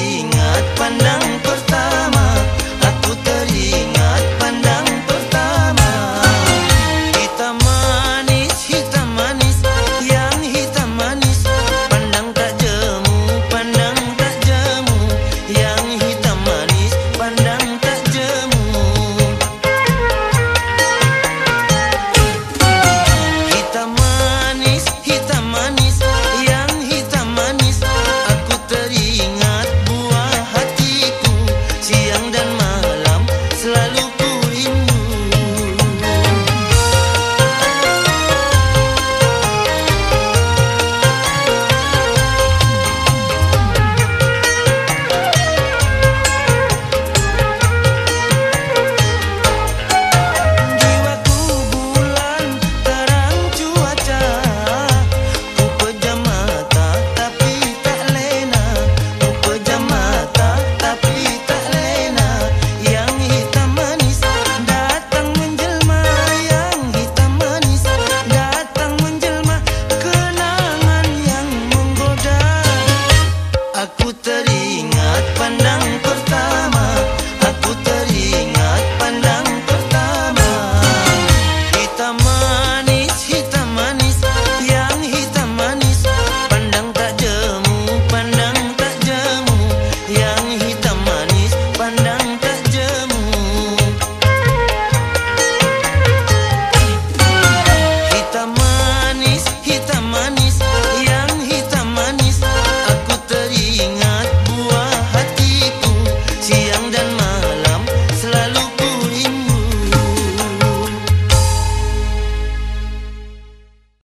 ingat pandang pertama.